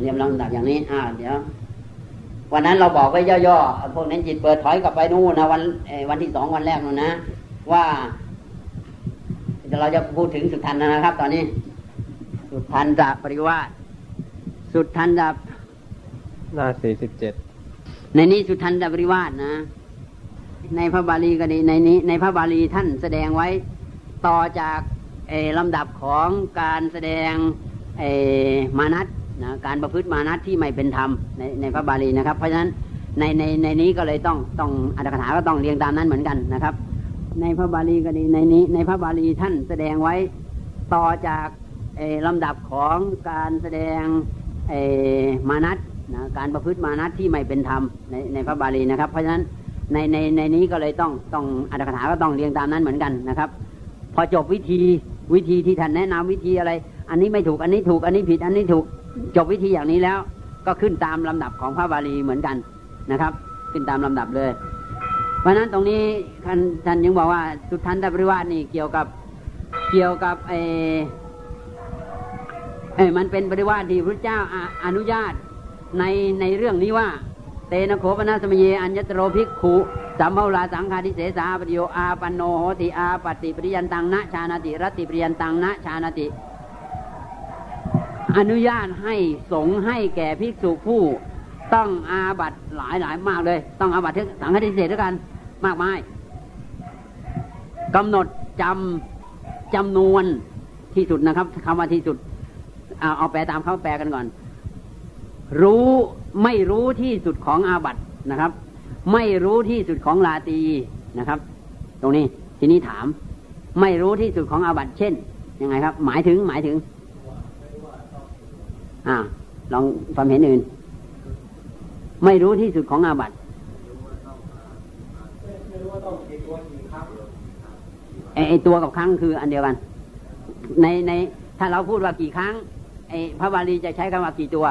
เรียงลำดับอย่างนี้อ่าเดี๋ยววันนั้นเราบอกไว้ย่อๆพวกนั้นจิตเปิดถอยกลับไปนู่นนะวันวันที่สองวันแรกนู่นนะ ว่าเราจะพูดถึงสุทันนะครับ ตอนนี้ สุทันจะปริวาสสุทันจะหน้าสี่สิบเจ็ดในนี้สุทันจะปริวาสนะ ในพระบาลีก็ดีในนี้ ในพระบาลีท่านแสดงไว้ต่อจากลำดับของการแสดงมานัต นะการประพฤติมานัตที่ไม่เป็นธรรมในในพระบาลีนะครับ เพราะฉะนั้นในในในนี้ก็เลยต้องต้องอัตถกถาก็ต้องเรียงตามนั้นเหมือนกันนะครับ ในพระบาลีก็ดีในนี้ ในพระบาลีท่านแสดงไว้ต่อจากลำดับของการแสดงมานัตนะการประพฤติมานัตที่ไม่เป็นธรรมในในพระบาลีนะครับ เพราะฉะนั้นในในในนี้ก็เลยต้องต้องอัตถกถาก็ต้องเรียงตามนั้นเหมือนกันนะครับ พอจบวิธีวิธีที่ท่านแนะนำวิธีอะไร อันนี้ไม่ถูกอันนี้ถูกอันนี้ผิดอันนี้ถูก จบวิธีอย่างนี้แล้วก็ขึ้นตามลำดับของพระบาลีเหมือนกันนะครับ ขึ้นตามลำดับเลย เพราะนั้นตรงนี้ท่านท่านยังบอกว่าสุทันตปริวาสนี่เกี่ยวกับเกี่ยวกับเอเอมันเป็นปริวาสที่พระเจ้าอนุญาตในในเรื่องนี้ว่า เตนะโขปนาสมเยอัญญตโรภิกขุสัมภวราสังฆาทิเสสาปริโยอาปันโนโหติอาปฏิปริยันตังนะชานาติรติปริยันตังนะชานาติ อนุญาตให้สงให้แก่ภิกษุผู้ต้องอาบัตหลายหลายมากเลย ต้องอาบัตทสังฆทิเศษด้วยกัน มากมายกำหนดจำจำนวนที่สุดนะครับคำว่าที่สุดเอาเอาแปลตามเขาแปลกันก่อน รู้ไม่รู้ที่สุดของอาบัตนะครับ ไม่รู้ที่สุดของลาตีนะครับ ตรงนี้ทีนี้ถาม ไม่รู้ที่สุดของอาบัตเช่นยังไงครับ หมายถึงหมายถึง อ่า ลองความเห็นอื่น ไม่รู้ที่สุดของอาบัติไอตัวกับครั้งคืออันเดียวกัน ในในถ้าเราพูดว่ากี่ครั้งไอพระบาลีจะใช้คำว่ากี่ตัว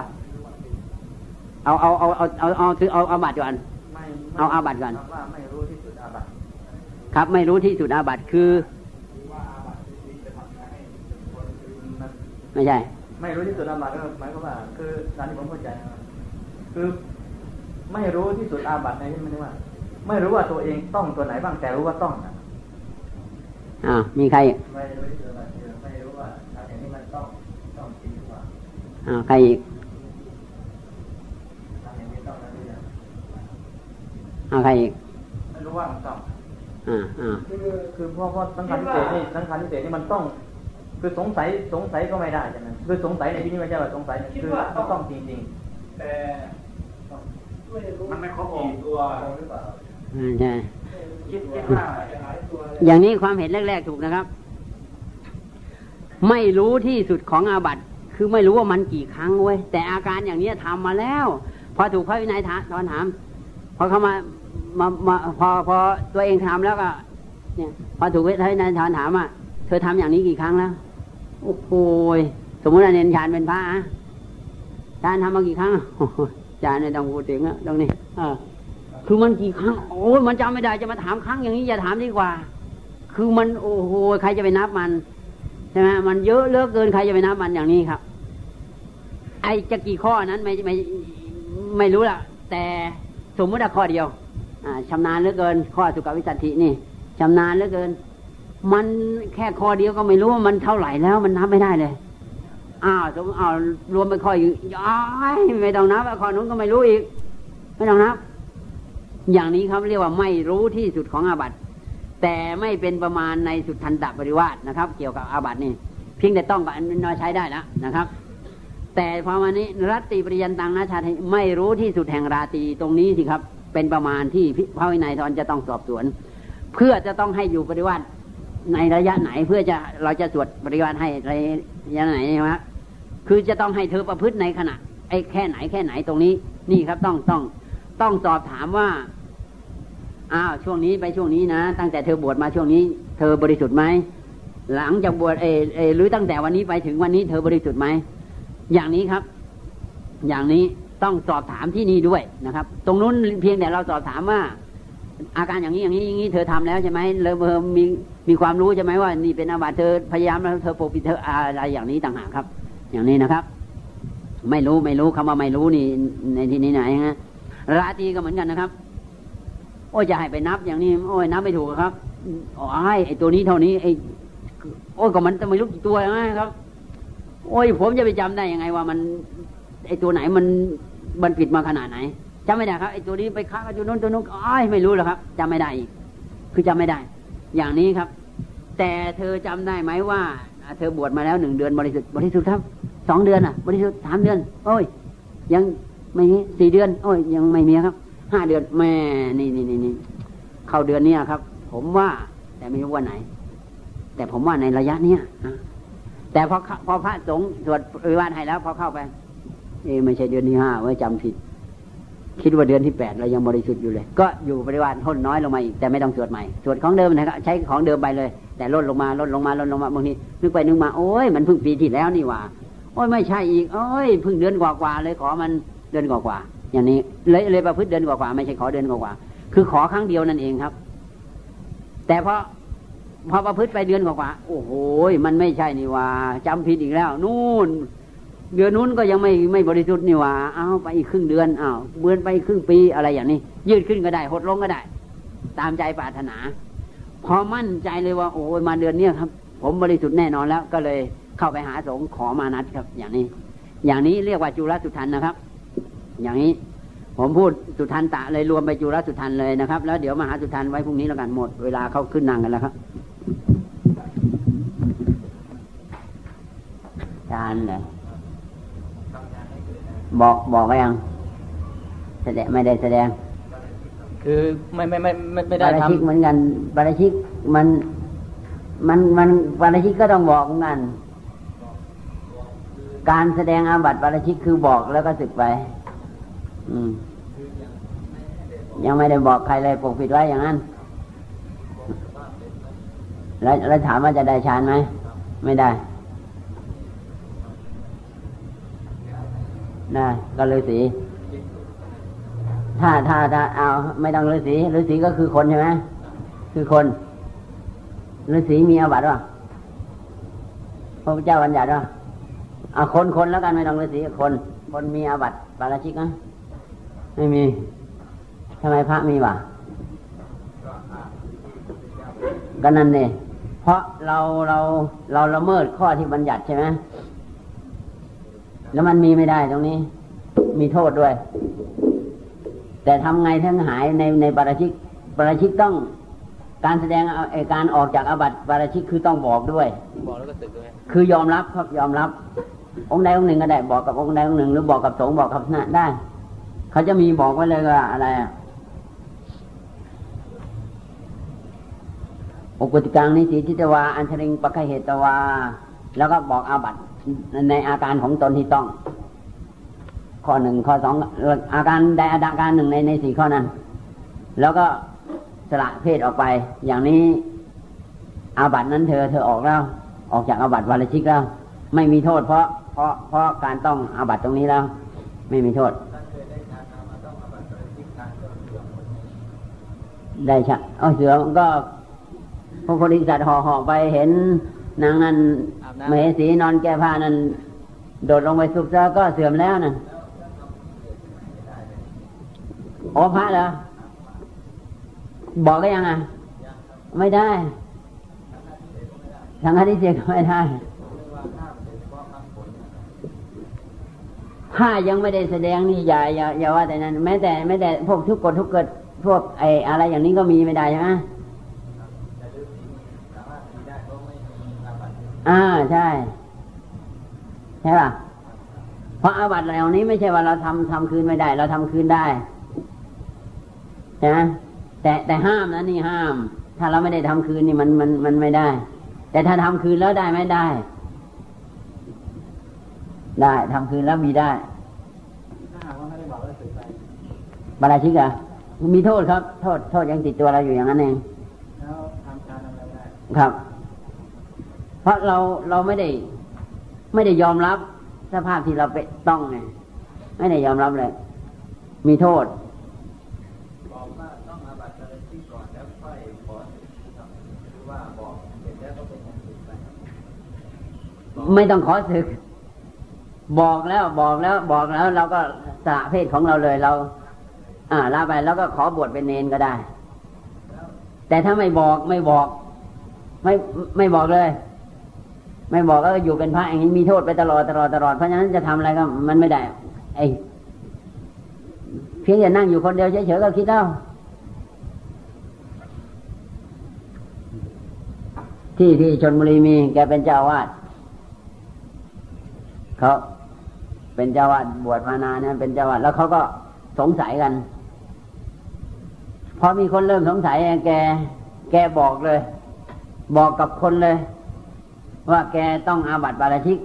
เอาเอาเอาเอาเอาเอาคือเอาอาบัติก่อนเอาอาบัติก่อนครับไม่รู้ที่สุดอาบัติคือ ไม่ใช่ ไม่รู้ที่สุดอาบัติก็หมายความว่า คือการที่ผมเข้าใจคือไม่รู้ที่สุดอาบัติในที่มันว่า ไม่รู้ว่าตัวเองต้องตัวไหนบ้างแต่รู้ว่าต้องนะอ่ามีใครไม่รู้ที่สุดไม่รู้ว่าอย่างนี้มันต้องต้องจริงว่าอ่าใครอีกอ่าใครอีกไม่รู้ว่ามันต้องอ่าอ่าคือคือเพราะเพราะสังขารทิเศษนี่สังขารทิเศษนี่มันต้อง คือสงสัยสงสัยก็ไม่ได้ใช่ไหมคือสงสัยในที่นี้ไม่ใช่ว่าสงสัยคือต้องจริงๆแต่มันไม่ครบองค์ตัวหรือเปล่าใช่อย่างนี้ความเห็นแรก ๆ ถูกนะครับ ไม่รู้ที่สุดของอาบัติคือไม่รู้ว่ามันกี่ครั้งเว้ยแต่อาการอย่างนี้ทำมาแล้ว พอถูกพระวินัยตอนถามพอเขามามามาพอพอตัวเองทำแล้วก็ เนี่ย พอถูกพระวินัยตอนถามอะเธอทำอย่างนี้กี่ครั้งแล้ว โอ้โหสมมติว่าเนนชานเป็นพระอะชานทำมากี่ครั้งชานเนี่ยต้องพูดถึงอะตรงนี้อคือมันกี่ครั้ง โอ้ยมันจำไม่ได้จะมาถามครั้งอย่างนี้อย่าถามดีกว่า คือมันโอ้โหใครจะไปนับมันใช่ไหมมันเยอะเลือกเกินใครจะไปนับมันอย่างนี้ครับ ไอจะกี่ข้อนั้นไม่ไม่ไม่รู้ละแต่สมมติว่าข้อเดียว อ่าชำนาญเหลือเกิน ข้อสุขวิสัตถินี่ชำนาญเหลือเกิน มันแค่คอเดียวก็ไม่รู้ว่ามันเท่าไหร่แล้ว มันนับไม่ได้เลยอ้าวสมอ้าวรวมไปคอยอยู่ย้ายไม่ต้องนับคอนู้นก็ไม่รู้อีก ไม่ต้องนับ อย่างนี้ครับเรียกว่าไม่รู้ที่สุดของอาบัติแต่ไม่เป็นประมาณในสุดทันตบริวาสนะครับ เกี่ยวกับอาบัตินี่เพียงแต่ต้องกับอันน้อยใช้ได้แล้วนะครับ แต่พอมานี้รัตติปริยันตังนาชาติไม่รู้ที่สุดแห่งราตีตรงนี้สิครับ เป็นประมาณที่พระวินัยทอนจะต้องสอบสวน เพื่อจะต้องให้อยู่ปริวาส ในระยะไหนเพื่อจะเราจะสวดปริวารให้ระยะไหนใช่ไหมคือจะต้องให้เธอประพฤติในขณะไอ้แค่ไหนแค่ไหนตรงนี้ นี่ครับต้องต้องต้องสอบถามว่าอ้าวช่วงนี้ไปช่วงนี้นะ ตั้งแต่เธอบวชมาช่วงนี้ เธอบริสุทธิ์ไหมหลังจากบวชเอเอหรือตั้งแต่วันนี้ไปถึงวันนี้เธอบริสุทธิ์ไหมอย่างนี้ครับ อย่างนี้ต้องสอบถามที่นี่ด้วยนะครับ ตรงนู้นเพียงแต่เราสอบถามว่า อาการอย่างนี้อย่างนี้อย่างนี้เธอทำแล้วใช่ไหมเลยเธอมีมีความรู้ใช่ไหมว่า นี่เป็นอาบัติเธอพยายามแล้วเธอปกปิดเธออะไรอย่างนี้ต่างหากครับ อย่างนี้นะครับ ไม่รู้ไม่รู้คำว่าไม่รู้นี่ในที่นี้ไหนฮะราตรีก็เหมือนกันนะครับ โอ้ยจะให้ไปนับอย่างนี้ โอ้ยนับไม่ถูกครับอ๋อไอ้ตัวนี้เท่านี้ไอ้โอ้ยก็มันจะไม่รู้กี่ตัวนะครับ โอ้ยผมจะไปจำได้ยังไงว่ามัน ไอ้ตัวไหนมันมันผิดมาขนาดไหน จำไม่ได้ครับไอ้ตัวนี้ไปค้ากับตัวนู้นตัวนู้นอ้ายไม่รู้หรอกครับจำไม่ได้อีกคือจำไม่ได้ อย่างนี้ครับ แต่เธอจำได้ไหมว่า เธอบวชมาแล้วหนึ่งเดือนบริสุทธิ์บริสุทธิ์ครับสองเดือนอะ บริสุทธิ์สามเดือน โอ้ย ยังไม่มีสี่เดือน โอ้ย ยังไม่มีครับห้าเดือนแม่นี่นี่นี่นี่เข้าเดือนเนี้ยครับ ผมว่า แต่ไม่รู้ว่าไหน แต่ผมว่าในระยะเนี้ยนะแต่พอพอพระสงฆ์สวดวิวาทให้แล้วพอเข้าไปเอไม่ใช่เดือนที่ห้าไว้จำผิด คิดว่าเดือนที่แปดเรายังบริสุทธิ์อยู่เลย ก็อยู่ปริวารทนน้อยลงมาอีกแต่ไม่ต้องสวดใหม่สวดของเดิมนะครับใช้ของเดิมไปเลย แต่ลดลงมาลดลงมาลดลงมาบางทีนึกไปนึกมาโอ้ยมันเพิ่งปีที่แล้วนี่ว่าโอ้ยไม่ใช่อีกโอ้ยเพิ่งเดือนกว่าๆเลยขอมันเดือนกว่าๆอย่างนี้เลยเลยประพฤติเดือนกว่าๆไม่ใช่ขอเดือนกว่าๆคือขอครั้งเดียวนั่นเองครับ แต่พอพอประพฤติไปเดือนกว่าๆโอ้โหมันไม่ใช่นี่ว่าจำผิดอีกแล้ว นู่น เดือนนู้นก็ยังไม่ไม่บริสุทธิ์นี่ว่าเอาไปอีกครึ่งเดือนเอาเบือนไปครึ่งปีอะไรอย่างนี้ ยืดขึ้นก็ได้หดลงก็ได้ ตามใจปรารถนา พอมั่นใจเลยว่า โอ้ยมาเดือนเนี้ยครับ ผมบริสุทธิ์แน่นอนแล้ว ก็เลยเข้าไปหาสงฆ์ขอมานัดครับ อย่างนี้ อย่างนี้เรียกว่าจุลสุทันนะครับ อย่างนี้ ผมพูดสุทันตะเลยรวมไปจุลสุทันเลยนะครับ แล้วเดี๋ยวมาหาสุทันไว้พรุ่งนี้แล้วกันหมด เวลาเขาขึ้นนั่งกันแล้วครับทานเลย บอกบอกไว้ยังแสดงไม่ได้แสดง คือไม่ไม่ไม่ไม่ไม่ได้ปาราชิกทำเหมือนกันปาราชิกมัน มันมันปาราชิกก็ต้องบอกเหมือนกัน การแสดงอาบัติปาราชิกคือบอกแล้วก็สึกไป อืม ยังไม่ได้บอกใครเลยปกปิดไว้อย่างนั้น แล้วแล้วถามว่าจะได้ฌานไหมไม่ได้ ได้ก็ฤาษีถ้าถ้าถ้าเอาไม่ต้องฤาษีฤาษีก็คือคนใช่ไหมคือคนฤาษีมีอาบัติวะพระพุทธเจ้าบัญญัติวะเอาคนคนแล้วกันไม่ต้องฤาษีคนคนมีอาบัติปาราชิกนะไม่มีทำไมพระมีวะก็นั่นเนี่ยเพราะเราเราเราละเมิดข้อที่บัญญัติใช่ไหม แล้วมันมีไม่ได้ตรงนี้ มีโทษด้วย แต่ทำไงทั้งหายในในปาราชิกปาราชิกต้องการแสดงเอาไอ้การออกจากอาบัติปาราชิกคือต้องบอกด้วย บอกแล้วก็ตึกด้วยคือยอมรับครับยอมรับ องค์ใดองค์หนึ่งก็ได้บอกกับองค์ใดองค์หนึ่ง หรือบอกกับสงฆ์บอกกับคณะได้ เขาจะมีบอกไว้เลยว่าอะไรอะอุกติกังนิสีทิตวา อัญชริงปะคเหตวา แล้วก็บอกอาบัติ ในอาการของตนที่ต้อง ข้อหนึ่งข้อสองอาการใดอาการหนึ่งในในสี่ข้อนั้น แล้วก็สละเพศออกไป อย่างนี้อาบัตินั้นเธอเธอออกแล้ว ออกจากอาบัติวาลชิกแล้ว ไม่มีโทษ เพราะเพราะเพราะการต้องอาบัติตรงนี้แล้ว ไม่มีโทษได้ใช่เอาเสือมันก็พระโพธิสัตว์ห่อห่อไปเห็นนางนั้น มเหสีนอนแก้ผ้านั้นโดดลงไปสุกซะก็เสื่อมแล้วนะโอพระเหรอบอกก็ยังไงไม่ได้ทางคดีเสกก็ไม่ได้ถ้ายังไม่ได้แสดงนี่อย่าอย่าอย่าว่าแต่นั้น แม้แต่แม้แต่พวกทุกกฎทุกเกิดพวกไอ้อะไรอย่างนี้ก็มีไม่ได้ใช่ไหม อ่าใช่ ใช่ป่ะเพราะอาบัติเหล่านี้ไม่ใช่ว่าเราทำทำคืนไม่ได้ เราทำคืนได้ใช่ไหมแต่แต่ห้ามนะนี่ห้าม ถ้าเราไม่ได้ทำคืนนี่มันมันมันไม่ได้ แต่ถ้าทำคืนแล้วได้ไม่ได้ ได้ทำคืนแล้วมีได้ถ้าหากว่าไม่ได้บอกแล้วสึกไปบาราชิกเหรอะมีโทษครับ โทษโทษยังติดตัวเราอยู่อย่างนั้นเองแล้วทำการทำอะไรไม่ได้ครับ เพราะเราเราไม่ได้ ไม่ได้ยอมรับสภาพที่เราเป็นต้องไงไม่ได้ยอมรับเลย มีโทษบอกว่าต้องอาบัติอะไรที่ก่อนแล้วค่อยขอหรือว่าบอกเสร็จแล้วก็เป็นอันสึกไปไม่ต้องขอศึก บอกแล้วบอกแล้วบอกแล้วเราก็สละเพศของเราเลยเรา อ่าลาไปแล้วก็ขอบวชเป็นเนนก็ได้ แต่ถ้าไม่บอกไม่บอก ไม่ไม่บอกเลย ไม่บอกก็อยู่เป็นพระอย่างนี้มีโทษไปตลอดตลอดตลอดเพราะฉะนั้นจะทำอะไรก็มันไม่ได้ ไอ้เพียงแต่นั่งอยู่คนเดียวเฉยๆก็คิดแล้วที่ที่ชนบุรีมี แกเป็นเจ้าวาดเขาเป็นเจ้าวาดบวชมานานนะเป็นเจ้าวาดแล้วเขาก็สงสัยกันพอมีคนเริ่มสงสัยแก แกบอกเลย บอกกับคนเลย ว่าแกต้องอาบัติบาราชิก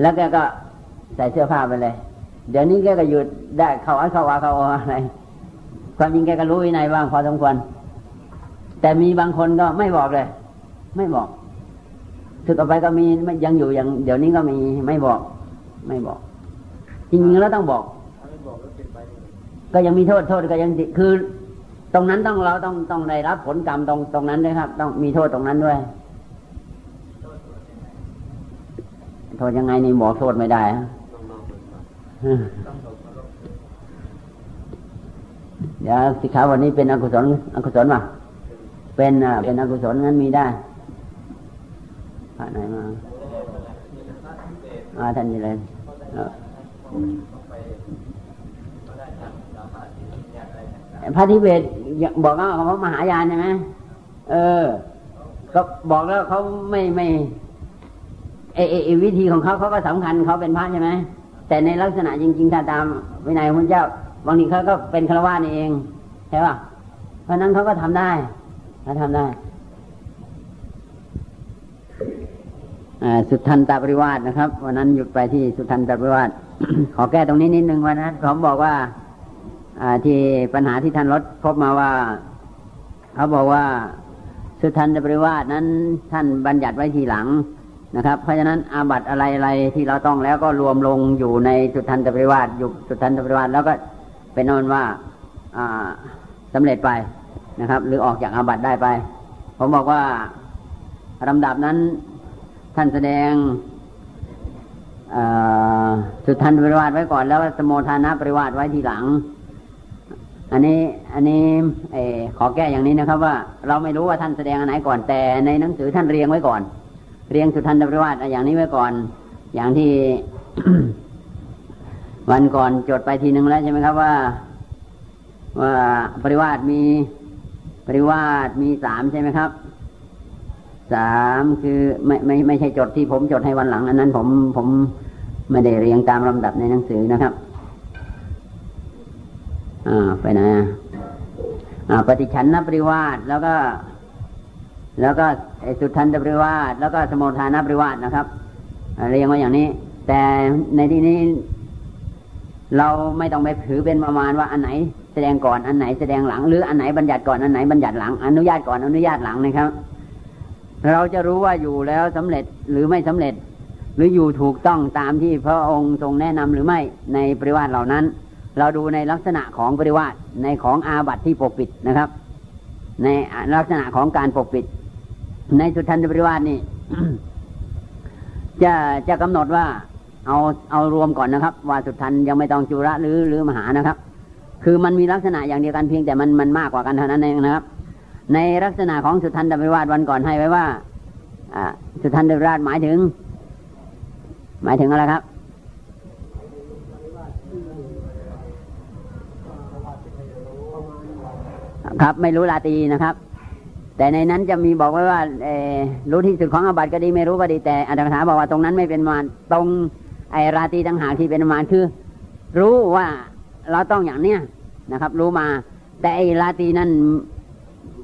แล้วแกก็ใส่เสื้อผ้าไปเลย เดี๋ยวนี้แกก็หยุดได้เข้าอัดเข้าวาเข้าอะไร ความจริงแกก็รู้วินัยบ้างพอสมควร แต่มีบางคนก็ไม่บอกเลย ไม่บอก ถึกออกไปก็มียังอยู่อย่าง เดี๋ยวนี้ก็มีไม่บอก ไม่บอก จริงๆแล้วต้องบอก ก็ยังมีโทษโทษก็ยังคือตรงนั้นต้องเราต้องต้องได้รับผลกรรมตรงตรงนั้นด้วยครับ ต้องมีโทษตรงนั้นด้วย โทษยังไงนี่บอกโทษไม่ได้ฮะเดี๋ยวสิขาวันนี้เป็นอกุศลอกุศลมาเป็นอ่าเป็นอกุศลงั้นมีได้พระไหนมาอาท่านนี่เลยพระทิเบตบอกว่าเขามหายานใช่ไหมเออ ก็บอกแล้วเขาไม่ไม่ วิธีของเขาเขาก็สำคัญเขาเป็นพระใช่ไหมแต่ในลักษณะจริง ๆ ถ้าตามวินัยของพระเจ้าบางทีเขาก็เป็นฆราวาสเองใช่ป่ะเพราะนั้นเขาก็ทำได้เขาทำได้สุทันตปริวาสนะครับ วันนั้นหยุดไปที่สุทันตปริวาสขอแก้ตรงนี้นิดนึงวันนั้นผมบอกว่าที่ปัญหาที่ท่านรถพบมาว่า เขาบอกว่าสุทันตปริวาสนั้น ท่านบัญญัติไว้ทีหลัง นะครับ เพราะฉะนั้นอาบัตอะไรอะไรที่เราต้องแล้วก็รวมลงอยู่ในสุทันตปริวาสอยู่สุทันตปริวาสแล้วก็เป็นนอนว่าสำเร็จไปนะครับ หรือออกจากอาบัตได้ไป ผมบอกว่าลำดับนั้นท่านแสดงสุทันปริวาสไว้ก่อน แล้วสมโมทานะปริวาสไว้ทีหลัง อันนี้อันนี้ขอแก้อย่างนี้นะครับ ว่าเราไม่รู้ว่าท่านแสดงอันไหนก่อนแต่ในหนังสือท่านเรียงไว้ก่อน เรียงสุทันปริวาสอย่างนี้ไว้ก่อน อย่างที่ วันก่อนจดไปทีหนึ่งแล้วใช่ไหมครับว่า ว่าปริวาสมีปริวาสมีสามใช่ไหมครับสามคือไม่ไม่ไม่ใช่จดที่ผมจดให้วันหลังอันนั้น ผมผมไม่ได้เรียงตามลำดับในหนังสือนะครับอ่าไปไหนอ่าปฏิชันนปริวาสแล้วก็ แล้วก็สุทันตปริวาสแล้วก็สมุทานปริวาสนะครับเรียงไว้อย่างนี้ แต่ในที่นี้ เราไม่ต้องไปถือเป็นประมาณว่าอันไหนแสดงก่อนอันไหนแสดงหลัง หรืออันไหนบัญญัติก่อนอันไหนบัญญัติหลัง อนุญาตก่อนอนุญาตหลังนะครับ เราจะรู้ว่าอยู่แล้วสำเร็จหรือไม่สำเร็จ หรืออยู่ถูกต้องตามที่พระองค์ทรงแนะนำหรือไม่ในปริวาสเหล่านั้น เราดูในลักษณะของปริวาสในของอาบัติที่ปกปิดนะครับ ในลักษณะของการปกปิด ในสุทันตปริวาสนี่จะจะกำหนดว่า เอาเอารวมก่อนนะครับ ว่าสุทันยังไม่ต้องจุระหรือหรือมหานะครับ คือมันมีลักษณะอย่างเดียวกันเพียงแต่มันมันมากกว่ากันเท่านั้นเองนะครับ ในลักษณะของสุทันตปิวาสวันก่อนให้ไว้ว่าสุทันตปิวาสหมายถึง หมายถึงอะไรครับครับไม่รู้ลาตีนะครับ แต่ในนั้นจะมีบอกไว้ว่ารู้ที่สุดของอบัติก็ดีไม่รู้ก็ดีแต่อัตถกถาบอกว่าตรงนั้นไม่เป็นมานตรงไอราตีต่างหากที่เป็นมานคือ รู้ว่าเราต้องอย่างเนี้ยนะครับ รู้มา แต่ไอราตีนั้น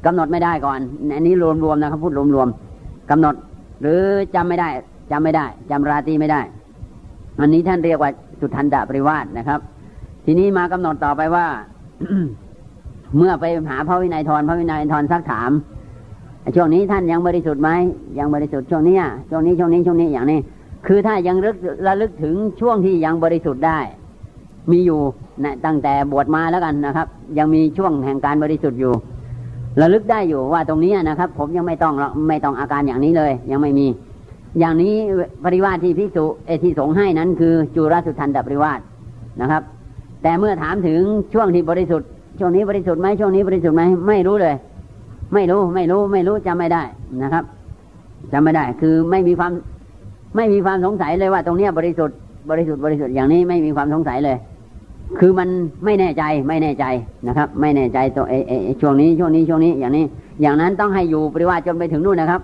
กำหนดไม่ได้ก่อนอันนี้รวมๆนะครับพูดรวมๆกำหนด หรือจำไม่ได้จำไม่ได้จำราตีไม่ได้ อันนี้ท่านเรียกว่าสุทันดาปริวาสนะครับ ทีนี้มากำหนดต่อไปว่า เมื่อไปหาพระวินัยทรพระวินัยทรซักถาม ช่วงนี้ท่านยังบริสุทธิ์ไหมยังบริสุทธิ์ช่วงนี้ช่วงนี้ช่วงนี้ช่วงนี้อย่างนี้ คือถ้ายังรึกระลึกถึงช่วงที่ยังบริสุทธิ์ได้ มีอยู่นะตั้งแต่บวชมาแล้วกันนะครับ ยังมีช่วงแห่งการบริสุทธิ์อยู่ ระลึกได้อยู่ว่าตรงนี้นะครับ ผมยังไม่ต้องไม่ต้องอาการอย่างนี้เลย ยังไม่มี อย่างนี้ปริวาสที่ภิกษุเอที่สงให้นั้น คือจุรสุทันตปริวาสนะครับ แต่เมื่อถามถึงช่วงที่บริสุทธิ์ช่วงนี้บริสุทธิ์ไหมช่วงนี้บริสุทธิ์ไหมไม่รู้เลย ไม่รู้ไม่รู้ไม่รู้จำไม่ได้นะครับจำไม่ได้คือไม่มีความไม่มีความสงสัยเลยว่าตรงเนี้ยบริสุทธิ์บริสุทธิ์บริสุทธิ์อย่างนี้ไม่มีความสงสัยเลย คือมันไม่แน่ใจไม่แน่ใจนะครับ ไม่แน่ใจตัวเอเอช่วงนี้ช่วงนี้ช่วงนี้อย่างนี้ อย่างนั้นต้องให้อยู่ปริวาสจนไปถึงนู่นนะครับ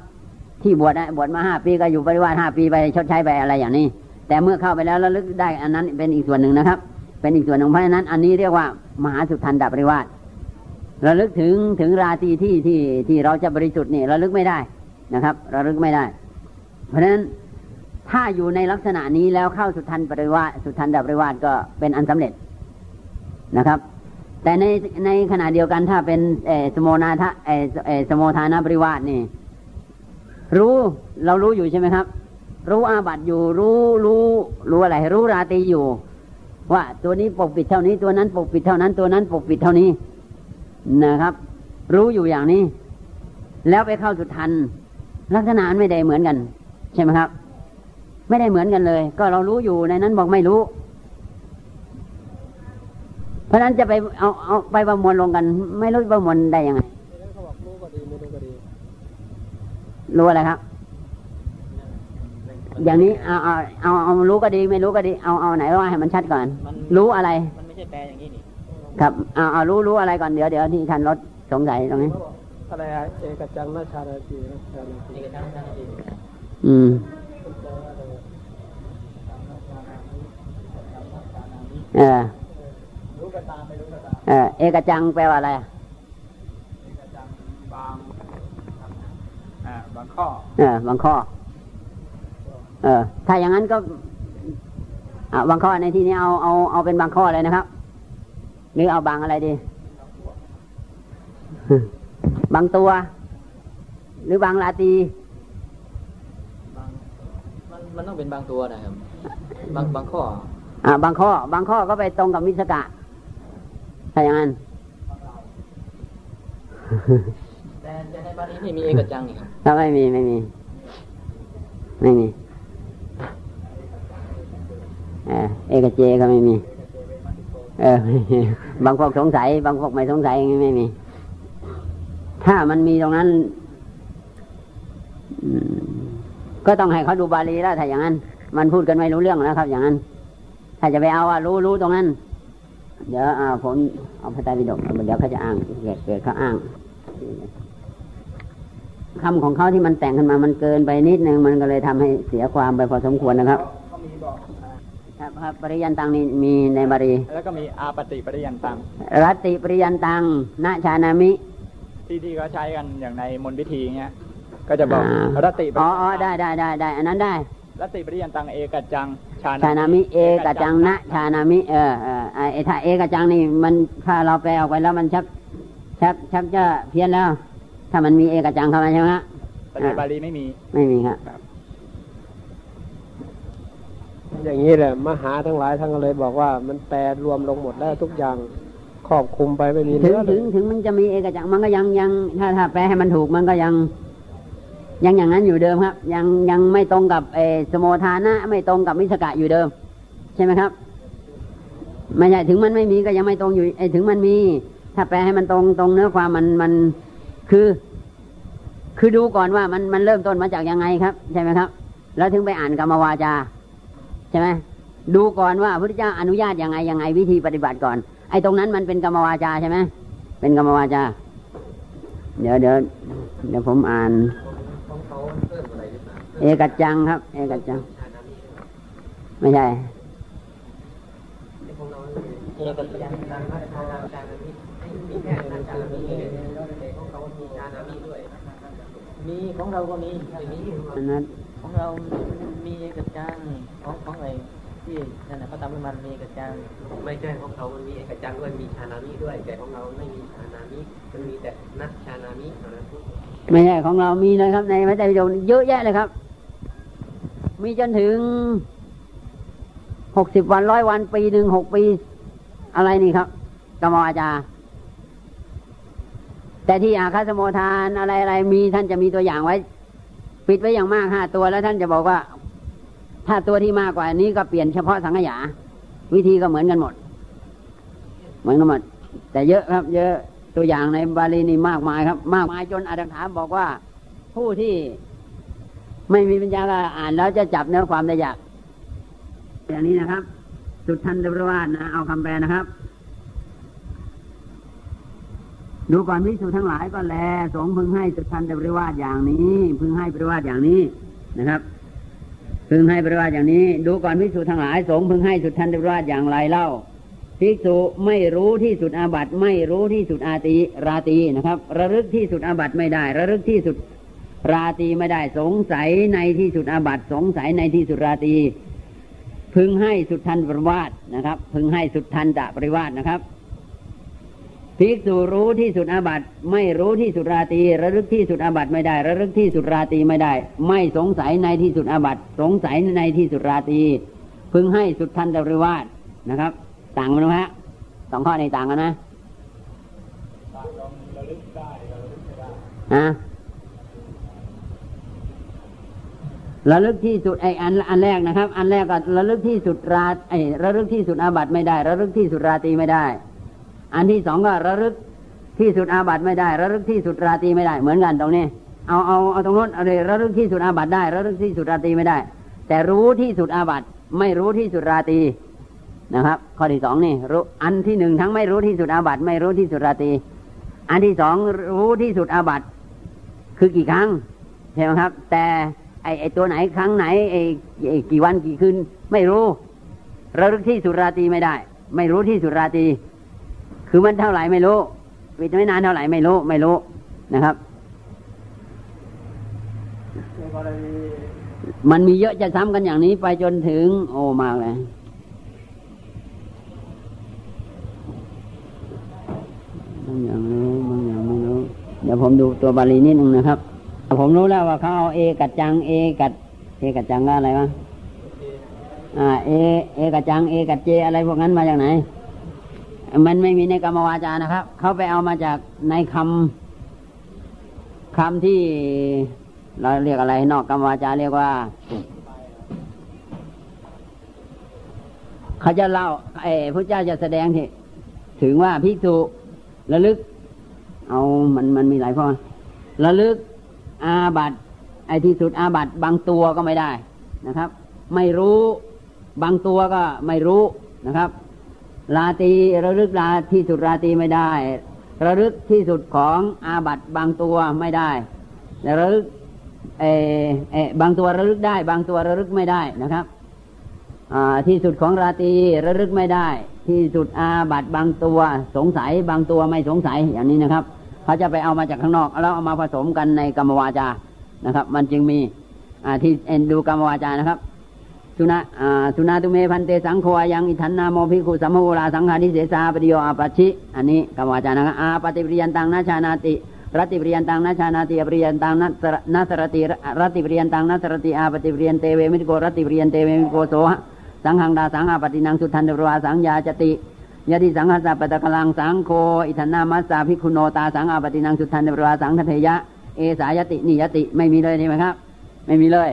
ที่บวชบวชมาห้าปีก็อยู่ปริวาสห้าปีไปชดใช้ไปอะไรอย่างนี้ แต่เมื่อเข้าไปแล้วระลึกได้อันนั้นเป็นอีกส่วนหนึ่งนะครับ เป็นอีกส่วนหนึ่งเพราะฉะนั้น อันนี้เรียกว่ามหาสุทันดาปริวาส ระลึกถึงถึงราตรีที่ที่ที่เราจะบริสุทธิ์นี่ระลึกไม่ได้นะครับระลึกไม่ได้ เพราะฉะนั้นถ้าอยู่ในลักษณะนี้แล้วเข้าสุทันปริวาสสุทันดาปริวาสก็เป็นอันสำเร็จนะครับ แต่ในในขณะเดียวกันถ้าเป็นเอสโมนาทะเอเอสโมทานาปริวาสนี่ รู้เรารู้อยู่ใช่ไหมครับ รู้อาบัตอยู่รู้รู้รู้อะไร รู้ราตรีอยู่ ว่าตัวนี้ปกปิดเท่านี้ตัวนั้นปกปิดเท่านั้นตัวนั้นปกปิดเท่านี้ นะครับ รู้อยู่อย่างนี้ แล้วไปเข้าสุทัน ลักษณะไม่ได้เหมือนกัน ใช่ไหมครับ ไม่ได้เหมือนกันเลย ก็เรารู้อยู่ในนั้นบอกไม่รู้ เพราะนั้นจะไปเอาเอาไปประมวลลงกัน ไม่รู้ประมวลได้ยังไงเขาบอกรู้ก็ดีไม่รู้ก็ดีรู้อะไรครับ อย่างนี้เอาเอาเอาเอารู้ก็ดี ไม่รู้ก็ดี เอาเอาไหนว่าให้มันชัดก่อน รู้อะไรมันไม่ใช่แปลอย่างนี้นี่ ครับเอาเอารู้รู้อะไรก่อนเดี๋ยวเดี๋ยวที่ท่านรถสงสัยตรงนี้อะไรอะเอกจังนาชาราจีนะชาราจีเอกทั้งทั้งที่อืมเออรู้ก็ตามไม่รู้ก็ตามเออเอกจังแปลว่าอะไรอะเอกจังบางอ่าบางข้อ เออบางข้อ เออ ถ้าอย่างนั้นก็อะบางข้อในที่นี้เอาเอาเอาเป็นบางข้อเลยนะครับ หรือเอาบางอะไรดี บางตัว หรือบางลาตีบางมันมันต้องเป็นบางตัวนะครับ บางบางข้อ อ่า บางข้อ บางข้อก็ไปตรงกับมิสกะถ้าอย่างนั้นแต่แต่ในบาลีนี่มีเอกจังนี่ครับถ้าไม่มีไม่มี ไม่มีเออเอกเจก็ไม่มี เออบางพวกสงสัย บางพวกไม่สงสัยไม่มี ถ้ามันมีตรงนั้นก็ต้องให้เขาดูบาลีแล้วถ้าอย่างนั้น มันพูดกันไม่รู้เรื่องแล้วครับ อย่างนั้น ถ้าจะไปเอาว่ารู้รู้ตรงนั้น เดี๋ยวเอาผมเอาพระไตรปิฎกเดี๋ยวเขาจะอ้างเกิดเกิดเขาอ้างคำของเขาที่มันแต่งขึ้นมามันเกินไปนิดนึงมันก็เลยทำให้เสียความไปพอสมควรนะครับ ครับครับปริยันตังนี่มีในบาลีแล้วก็มีอาปฏิปริยันตัง รัตติปริยันตังนาชานามิ ที่ที่เขาใช้กันอย่างในมนต์พิธีเงี้ย ก็จะบอกอ่ารัตติปริอ๋อยันอ๋อตังได้ได้ได้ได้อันนั้นได้รัตติปริยันตังเอกจังชาชานามิ เอกจังนะชานามิ เออเออไอ้ถ้าเอกจังนี่มันถ้าเราแปลออกไปแล้วมันชักชักชักจะเพี้ยนแล้ว ถ้ามันมีเอกจังเข้ามาใช่ไหมฮะแต่ในบาลีไม่มีไม่มีครับ อย่างนี้แหละมหาทั้งหลายทั้งก็เลยบอกว่ามันแปลรวมลงหมดแล้วทุกอย่างครอบคุมไปไม่มีถึงเนื้อถึงถึงมันจะมีเอกจังมันก็ยังยังถ้าถ้าแปลให้มันถูกมันก็ยัง ยังอย่างนั้นอยู่เดิมครับ ยังยังไม่ตรงกับเอสโมทานะ ไม่ตรงกับมิสกะอยู่เดิม ใช่ไหมครับไม่ใช่ถึงมันไม่มีก็ยังไม่ตรงอยู่ไอ้ถึงมันมี ถ้าแปลให้มันตรงตรงเนื้อความมันมันคือ คือดูก่อนว่ามันมันเริ่มต้นมาจากยังไงครับ ใช่ไหมครับ แล้วถึงไปอ่านกรรมวาจา ใช่ไหมดูก่อนว่าพระพุทธเจ้าอนุญาตยังไงยังไงวิธีปฏิบัติก่อน ไอ้ตรงนั้นมันเป็นกรรมวาจาใช่ไหมเป็นกรรมวาจา เดี๋ยวเดี๋ยวเดี๋ยวผมอ่าน เอกจังครับ เอกจัง ไม่ใช่เอกจังมีของเราก็มีมีอันนั้น ของเรามีเอกจังของของอะไรที่นั่นนะเขาทำขึ้นมามีเอกจังไม่ใช่ของเขามันมีเอกจังด้วยมีชานามิด้วยแต่ของเราไม่มีชานามิมันมีแต่นักชานามิเท่านั้นไม่ใช่ของเรามีเลยครับในพระไตรปิฎกเยอะแยะเลยครับ มีจนถึงหกสิบวันร้อยวันปีหนึ่งหกปีอะไรนี่ครับกรรมวาจา แต่ที่อาคาสโมทานอะไรอะไรมีท่านจะมีตัวอย่างไว้ ปิดไว้อย่างมากห้าตัวแล้วท่านจะบอกว่า ถ้าตัวที่มากกว่านี้ก็เปลี่ยนเฉพาะสังขยา วิธีก็เหมือนกันหมด เหมือนกันหมด แต่เยอะครับ เยอะตัวอย่างในบาลีนี่มากมายครับ มากมายจนอาจารย์ถามบอกว่า ผู้ที่ไม่มีปัญญาอ่านแล้วจะจับเนื้อความได้ยากอย่างนี้นะครับ สุดทันตประวาสนะ เอาคำแปลนะครับ ดูก่อนวิสุทั้งหลายก็แล สงพึงให้สุดทันตประวาสอย่างนี้ พึงให้ประวาสอย่างนี้นะครับ พึงให้ประวาสอย่างนี้ ดูก่อนวิสุทั้งหลาย สงพึงให้สุดทันตประวาสอย่างไรเล่าภิกษุไม่รู้ที่สุดอาบัตไม่รู้ที่สุดอาตีราตีนะครับ ระลึกที่สุดอาบัตไม่ได้ ระลึกที่สุดราตีไม่ได้ สงสัยในที่สุดอาบัตสงสัยในที่สุดราตีพึงให้สุดทันปริวาสนะครับ พึงให้สุดทันจะปริวาสนะครับ ภิกษุรู้ที่สุดอาบัติไม่รู้ที่สุดราตีระลึกที่สุดอาบัติไม่ได้ ระลึกที่สุดราตีไม่ได้ ไม่สงสัยในที่สุดอาบัติสงสัยในที่สุดราตีพึงให้สุดทันจะปริวาสนะครับ ต่างกันไหมฮะสองข้อในต่างกันนะฮะระลึกที่สุดไออันอันแรกนะครับ อันแรกก็ระลึกที่สุดราไอระลึกที่สุดอาบัติไม่ได้ ระลึกที่สุดราตีไม่ได้ อันที่สองก็ระลึกที่สุดอาบัติไม่ได้ ระลึกที่สุดราตรีไม่ได้เหมือนกันตรงนี้ เอาเอาเอาตรงนู้นอะไรระลึกที่สุดอาบัติได้ ระลึกที่สุดราตรีไม่ได้ แต่รู้ที่สุดอาบัติไม่รู้ที่สุดราตรีนะครับ ข้อที่สองนี่รู้อันที่หนึ่งทั้งไม่รู้ที่สุดอาบัติไม่รู้ที่สุดราตรีอันที่สองรู้ที่สุดอาบัติคือกี่ครั้งใช่ไหมครับ แต่ไอไอตัวไหนครั้งไหนไอไอกี่วันกี่คืนไม่รู้ระลึกที่สุดราตีไม่ได้ ไม่รู้ที่สุดราตี คือมันเท่าไหร่ไม่รู้ปิดไม่นานเท่าไหร่ไม่รู้ไม่รู้นะครับ มันมีเยอะจะซ้ำกันอย่างนี้ไปจนถึง โอ้มากเลยบางอย่างรู้บางอย่างไม่รู้ เดี๋ยวผมดูตัวบาลีนิดนึงนะครับ ผมรู้แล้วว่าเขาเอาเอกัดจัง เอกัดเอกัดจังก็อะไรวะอ่า เอ เอกัดจัง เอกัดเจอะไรพวกนั้นมาจากไหน มันไม่มีในกรรมวาจานะครับ เขาไปเอามาจากในคำคำที่เราเรียกอะไรนอกกรรมวาจาเรียกว่าเขาจะเล่าไอ้พระเจ้าจะแสดงที่ถึงว่าพิจุระลึก เอามันมันมีหลายข้อระลึกอาบัตไอ้ที่สุดอาบัตบางตัวก็ไม่ได้นะครับ ไม่รู้บางตัวก็ไม่รู้นะครับ ลาตีระลึกลาที่สุดราตีไม่ได้ ระลึกที่สุดของอาบัตบางตัวไม่ได้ระลึกเอเอบางตัวระลึกได้ บางตัวระลึกไม่ได้นะครับที่สุดของราตีระลึกไม่ได้ ที่สุดอาบัตบางตัวสงสัยบางตัวไม่สงสัยอย่างนี้นะครับเขาจะไปเอามาจากข้างนอก แล้วเอามาผสมกันในกรรมวาจานะครับ มันจึงมีที่เอ็นดูกรรมวาจานะครับ สุนาอ่าสุนาตุเมพันเตสังโฆยังอิทันนาโมพิคุสัมโหราสังฆานิเสสาปฏิโยอาปัชิ อันนี้กรรมวาจานะครับอาปฏิปริยันตังนาชานาติรัติปริยันตังนาชานาติปริยันตังนัสรติรัติปริยันตังนัสรติอาปฏิปริยันเตเวมิโกรัติปริยันเตเวมิโกโสสังหังดาสังอาปฏินังสุทันเดรวาสังยาจติยติสังฆสัพปตะกลังสังโคอิทันนามัสสาภิกุโนตาสังอาปตินังสุทันเดปราสังคเทยะ เอสายตินิยติไม่มีเลยนี่ไหมครับ ไม่มีเลย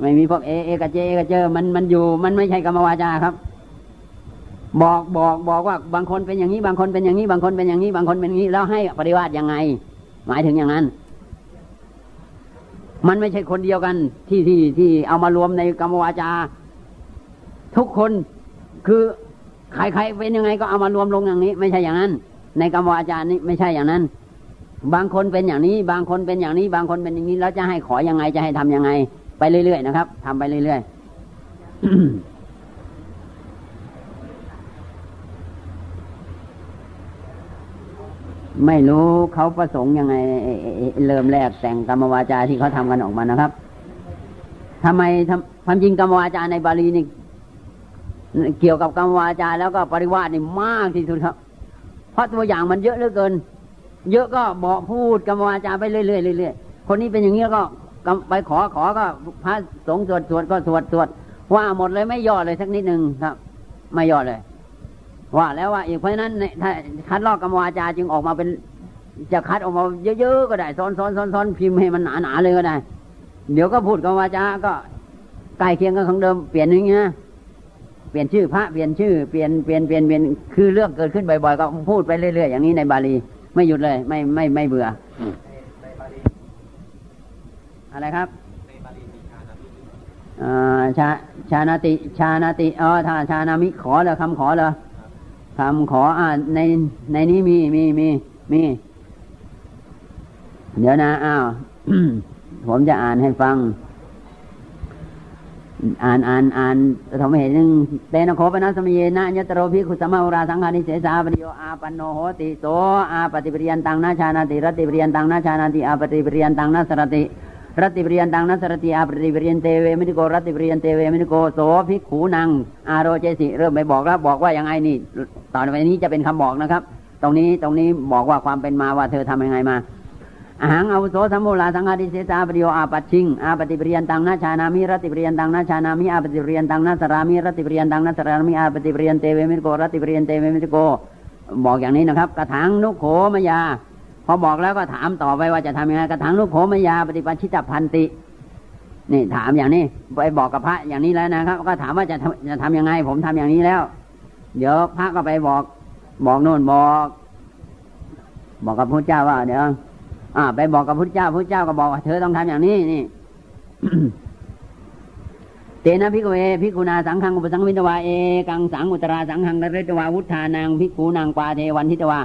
ไม่มีพวกเอเอกเจเอกเจอ มันมันอยู่ มันไม่ใช่กรรมวาจาครับ บอกบอกบอกว่าบางคนเป็นอย่างนี้บางคนเป็นอย่างนี้บางคนเป็นอย่างนี้บางคนเป็นอย่างนี้ แล้วให้ปฏิวัติยังไง หมายถึงอย่างนั้น มันไม่ใช่คนเดียวกันที่ที่ที่เอามารวมในกรรมวาจา ทุกคนคือใครๆเป็นยังไงก็เอามารวมลงอย่างนี้ ไม่ใช่อย่างนั้น ในกรรมวาจานี้ไม่ใช่อย่างนั้น บางคนเป็นอย่างนี้ บางคนเป็นอย่างนี้ บางคนเป็นอย่างนี้แล้วจะให้ขอยังไงจะให้ทํำยังไง ไปเรื่อยๆนะครับทำไปเรื่อยๆไม่รู้เขาประสงค์ยังไงเริ่มแรกแต่งกรรมวาจาที่เขาทำกันออกมานะครับทำไมทำความจริงกรรมวาจาในบาลีนี่เกี่ยวกับกรรมวาจาแล้วก็ปริวาสนี่มากที่สุดครับ เพราะตัวอย่างมันเยอะเหลือเกิน เยอะก็บอกพูดกรรมวาจาไปเรื่อยๆเรื่อยๆคนนี้เป็นอย่างนี้ก็ ไปขอขอก็พระสงฆ์สวดสวดก็สวดสวดว่าหมดเลยไม่ย่อเลยสักนิดหนึ่งครับ ไม่ย่อเลย ว่าแล้วว่าอีกเพราะฉะนั้นถ้าคัดลอกกรรมวาจาจึงออกมาเป็นจะคัดออกมาเยอะๆก็ได้ซ้อนซ้อนซ้อนซ้อนพิมพ์ให้มันหนาๆเลยก็ได้ เดี๋ยวก็พูดกับวาจาก็ใกล้เคียงกันของเดิมเปลี่ยนอย่างเงี้ยเปลี่ยนชื่อพระเปลี่ยนชื่อเปลี่ยนเปลี่ยนเปลี่ยนเปลี่ยนคือเรื่องเกิดขึ้นบ่อยๆก็พูดไปเรื่อยๆอย่างนี้ในบาลีไม่หยุดเลย ไม่ไม่ไม่เบื่อ อะไรครับชาชานาติ ชานาติอ๋อถ้าชานามิขอเลยคำขอเลยคำขออ่าในในนี้มีมีมีมี เดี๋ยวนะอ้าวผมจะอ่านให้ฟัง อ่านอ่านอ่านทำให้เห็นหนึ่งเตนะโคปนะสมเยนะยตโรภิกขุสมาอุราสังฆานิเสสาปริโยอาปันโนโหติโสอาปฏิปริยันตังนาชานาติรติปริยันตังนาชานาติอาปฏิปริยันตังนาสรติ รติปริยันตังนาสรติอาปฏิปริยันเตเวมิติโกรติปริยันเตเวมิติโกโสภิกขูนัง อาโรเจสิเริ่มไปบอกแล้วบอกว่ายังไงนี่ต่อไปนี้จะเป็นคำบอกนะครับ ตรงนี้ตรงนี้บอกว่าความเป็นมาว่าเธอทำยังไงมาอาหังอาวุโสสัมโมลาสังฆาดิเสสาปริโยอาปัชิงอาปฏิปริยันตังนาชานามิรติปริยันตังนาชานามิอาปฏิปริยันตังนาสรามิรติปริยันตังนาสรามิอาปฏิปริยันเตเวมิโกรติปริยันเตเวมิโก บอกอย่างนี้นะครับกระถางนุโขมยา พอบอกแล้วก็ถามต่อไปว่าจะทำยังไงกระถางนุโขมยาปฏิปัชิตพันติ นี่ถามอย่างนี้ไปบอกกับพระอย่างนี้แล้วนะครับก็ถามว่าจะทำจะทำยังไง ผมทำอย่างนี้แล้ว เดี๋ยวพระก็ไปบอก บอกโน่นบอก บอกกับพระเจ้าว่าเดี๋ยวอ่า ไปบอกกับพระเจ้าพระเจ้าก็บอกว่าเธอต้องทำอย่างนี้นี่เตนะพิกเวพิกุณาสังฆังอุปสังวิตวาเอกังสังอุตราสังฆังนเรตวาวุฒานังพิกูนางปาเทวันทิตวา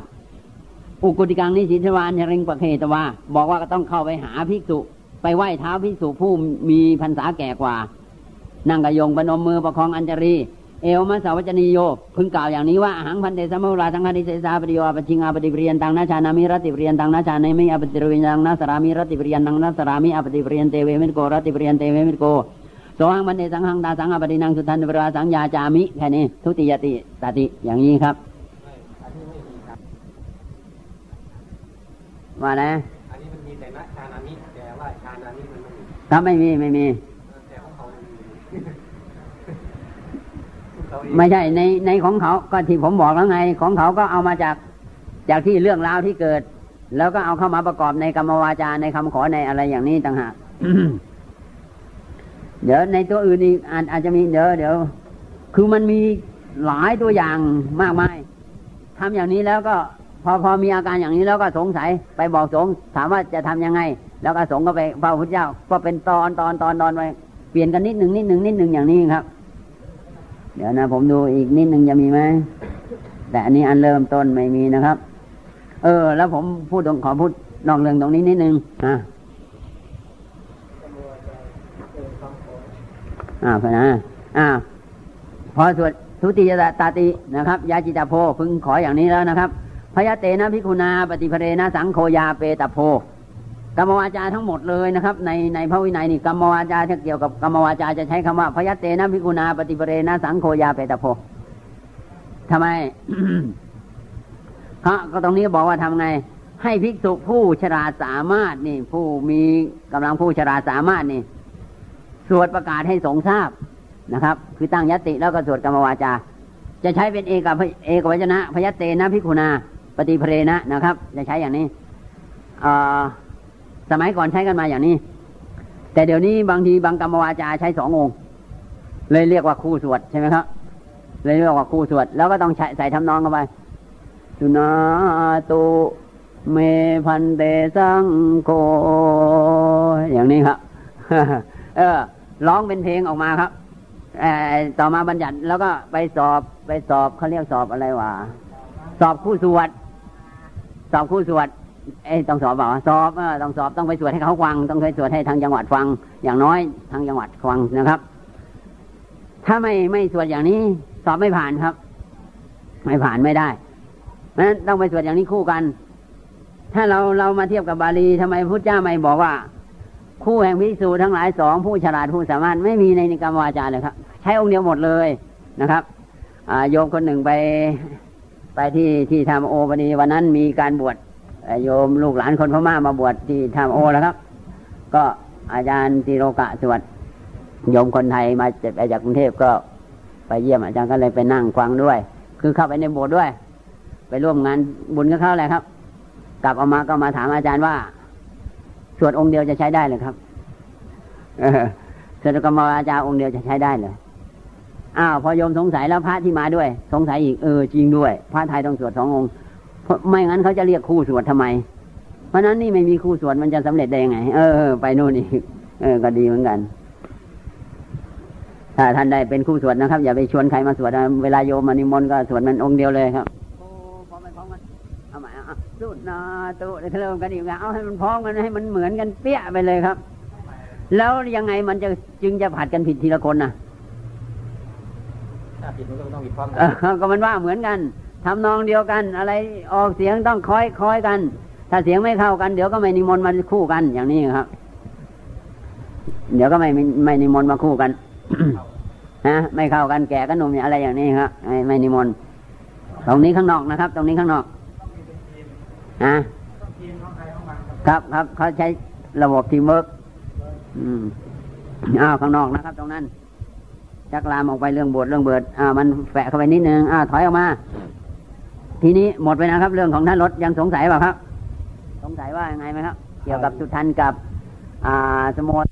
อุกุติกังนิสิทวานเริงปะเคตวาบอกว่าก็ต้องเข้าไปหาภิกษุ ไปไหว้เท้าภิกษุผู้มีพรรษาแก่กว่า นั่งกระยงปนมมือประคองอัญจรี เอวมัสสวัจนีโยพึงกล่าวอย่างนี้ว่าอาหังพันเตสมมาราสังฆาริเสสาปริโยปชิงอาปฏิปริยนตังนาชานามิรติปริยนตังนาชานามิอปฏิปริยนตังนาสรามิรติปริยนตังนาสรามิอปฏิปริยนเตเวมิโกรติปริยนเตเวมิโกโสหังพันเตสังหังตาสังอปฏินังสุทันเวราสังยาจามิแค่นี้ทุติยติตติอย่างนี้ครับ ไม่อันนี้ไม่มีครับ ว่านะอันนี้มันมีแต่นัชานามิแต่ว่าชานามิมันไม่มีถ้าไม่มีไม่มีแต่ของเขามันมีเขาเองไม่ใช่ในในของเขาก็ที่ผมบอกแล้วไง ของเขาก็เอามาจากจากที่เรื่องราวที่เกิด แล้วก็เอาเข้ามาประกอบในกรรมวาจาในคำขอในอะไรอย่างนี้ต่างหากเดี๋ยวในตัวอื่นอีกอาจอาจจะมีเดี๋ยวเดี๋ยว คือมันมีหลายตัวอย่างมากมายทำอย่างนี้แล้วก็ พอพอมีอาการอย่างนี้แล้วก็สงสัยไปบอกสงถามว่าจะทำยังไง แล้วก็สงก็ไปพระพุทธเจ้าก็เป็นตอนตอนตอนตอนไปเปลี่ยนกันนิดหนึ่งนิดหนึ่งนิดหนึ่งอย่างนี้ครับ เดี๋ยวนะผมดูอีกนิดหนึ่งจะมีไหมแต่อันนี้อันเริ่มต้นไม่มีนะครับ เออ แล้วผมพูดตรงขอพูดนอกเรื่องตรงนี้นิดนึงอะอ่าพนะอ่าพอสวดทุติยตาตินะครับ ยาจิตาโพพึงขออย่างนี้แล้วนะครับ พยเตนะพิคุณาปฏิภเรนะสังโฆยาเปตโพกรรมวาจาทั้งหมดเลยนะครับ ในในพระวินัยนี่กรรมวาจาที่เกี่ยวกับกรรมวาจาจะใช้คำว่าพยเตนะพิคุณาปฏิภเรนะสังโฆยาเปตโพทำไมเขาก็ตรงนี้บอกว่าทำไง ให้ภิกษุผู้ชราสามารถนี่ ผู้มีกำลังผู้ชราสามารถนี่สวดประกาศให้สงทราบนะครับ คือตั้งยติแล้วก็สวดกรรมวาจา จะใช้เป็นเอกเอกวจนะพยเตนะพิคุณา ฏิเพรนะนะครับ จะใช้อย่างนี้สมัยก่อนใช้กันมาอย่างนี้ แต่เดี๋ยวนี้บางทีบางกรรมวาจาใช้สององค์ เลยเรียกว่าคู่สวดใช่ไหมครับ เลยเรียกว่าคู่สวด แล้วก็ต้องใส่ใส่ทำนองเข้าไปสุนาตุเมพันเตสังโฆอย่างนี้ครับเออร้องเป็นเพลงออกมาครับอต่อมาบัญญัติแล้วก็ไปสอบไปสอบเขาเรียกสอบอะไรวะสอบคู่สวด สอบคู่สวดเอ้ต้องสอบเปล่าสอบเออต้องสอบต้องไปสวดให้เขาฟัง ต้องไปสวดให้ทางจังหวัดฟัง อย่างน้อยทางจังหวัดฟังนะครับ ถ้าไม่ไม่สวดอย่างนี้ สอบไม่ผ่านครับ ไม่ผ่านไม่ได้เพราะฉะนั้นต้องไปสวดอย่างนี้คู่กัน ถ้าเราเรามาเทียบกับบาลีทำไมพุทธเจ้าไม่บอกว่า คู่แห่งพิสูจทั้งหลายสองผู้ฉลาดผู้สามารถไม่มีในนิกรรมวาจาเลยครับ ใช้องค์เดียวหมดเลยนะครับโยมคนหนึ่งไป ไปที่ที่ทำโอวันนี้วันนั้นมีการบวชโยมลูกหลานคนพม่ามาบวชที่ทำโอแล้วครับ ก็อาจารย์ติโรกะสวดโยมคนไทยมาจากจากกรุงเทพก็ไปเยี่ยมอาจารย์ก็เลยไปนั่งฟังด้วย คือเข้าไปในโบสถ์ด้วย ไปร่วมงานบุญกับเข้าแหละครับ กลับออกมาก็มาถามอาจารย์ว่าสวดองค์เดียวจะใช้ได้เลยครับเออเสด็จกรรมวาจารย์องค์เดียวจะใช้ได้เลย อ้าวพอโยมสงสัยแล้วพระที่มาด้วย สงสัยอีกเออจริงด้วย พระไทยต้องสวดสององค์เพราะไม่งั้นเขาจะเรียกคู่สวดทำไม เพราะนั้นนี่ไม่มีคู่สวดมันจะสำเร็จได้ยังไง เออไปนู่นอีกเออก็ดีเหมือนกัน ถ้าท่านได้เป็นคู่สวดนะครับ อย่าไปชวนใครมาสวดนะเวลาโยมมานิมนต์ก็สวดมันองค์เดียวเลยครับโอ้พอไม่พร้อมกันเอาใหม่เอาสุดนาตุเริ่มกันอีกแล้วเอาให้มันพร้อมกันให้มันเหมือนกันเปี้ยไปเลยครับ แล้วยังไงมันจะจึงจะผัดกันผิดทีละคนนะ ผิดมันก็ต้องผิดพร้อมกัเออก็มันว่าเหมือนกันทำนองเดียวกัน อะไรออกเสียงต้องคอยคอยกัน ถ้าเสียงไม่เข้ากัน เดี๋ยวก็ไม่นิมนต์มาคู่กันอย่างนี้ครับ เดี๋ยวก็ไม่ไม่นิมนต์มาคู่กันฮะไม่เข้ากันแก่กันหนุ่มอะไรอย่างนี้ครับไม่ไม่นิมนต์ตรงนี้ข้างนอกนะครับ ตรงนี้ข้างนอกฮะครับครับเขาใช้ระบบทีมเวิร์กอืมอ้าวข้างนอกนะครับ ตรงนั้น ชักลามออกไปเรื่องบทเรื่องเบิดอ่ามันแฝะเข้าไปนิดนึงอ่าถอยออกมา ทีนี้หมดไปนะครับ เรื่องของท่านรถยังสงสัยเปล่าครับ สงสัยว่ายังไงไหมครับ เกี่ยวกับสุทันกับ อ่าสมมติ